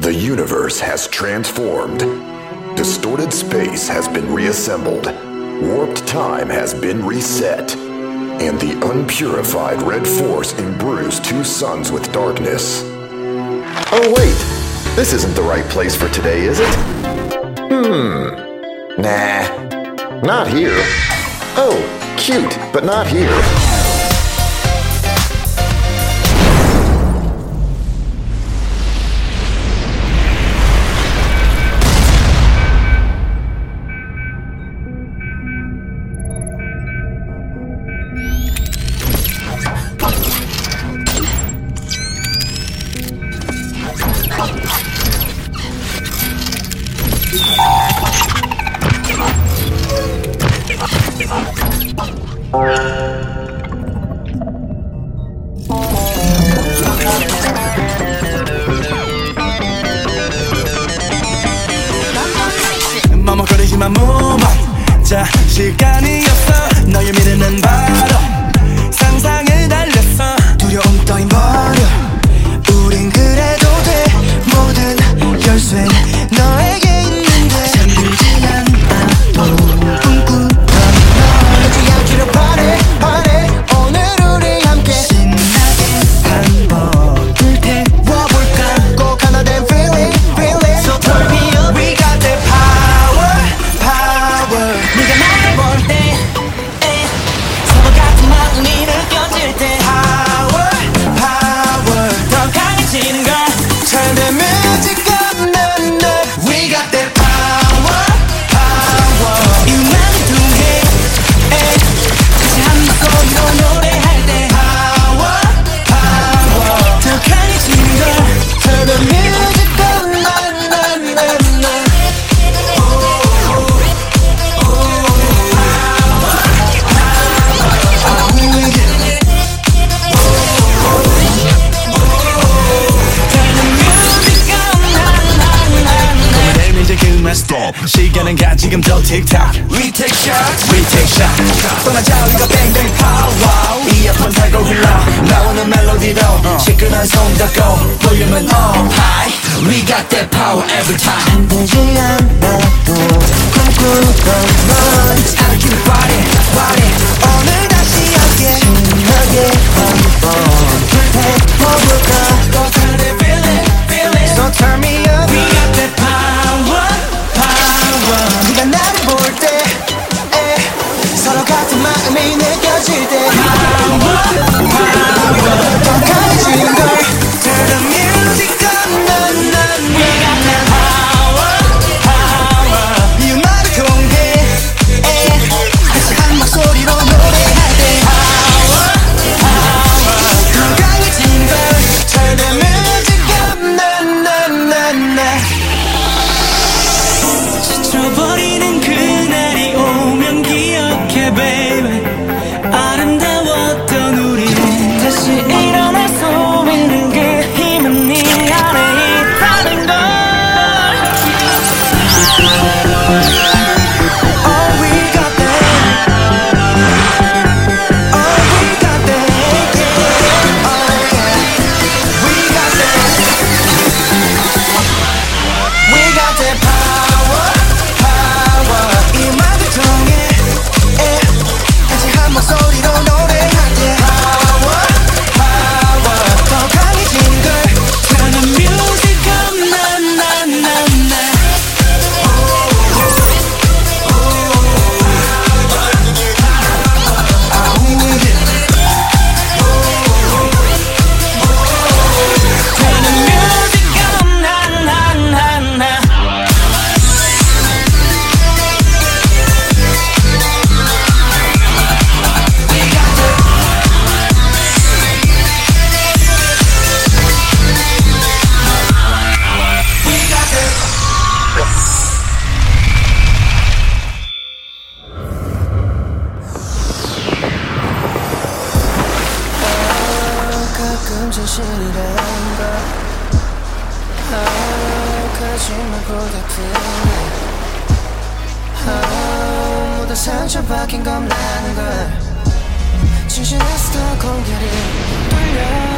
The universe has transformed. Distorted space has been reassembled. Warped time has been reset. And the unpurified red force imbrues two suns with darkness. Oh, wait! This isn't the right place for today, is it? Hmm. Nah. Not here. Oh, cute, but not here. 머뭇거리지만 move on 자 시간이었어. 너의 미래는 바로 시간은 가 지금도 틱탁 We take shots We take shots 떠나자 우리가 뱅뱅 power 이 아픈 살고 흘러 나오는 멜로디로 시끄러운 손 닫고 볼륨은 up high We got that power every time 되지 않아도 꿈꾸던 널 I keep it body body 오늘 네가 나를 볼때 서로 같은 마음이 느껴질 때 가끔 진실이란 걸 아, 거짓말보다 푸네 아, 모두 상처받긴 겁나는 걸. 진실에서 더 공결이 뚫려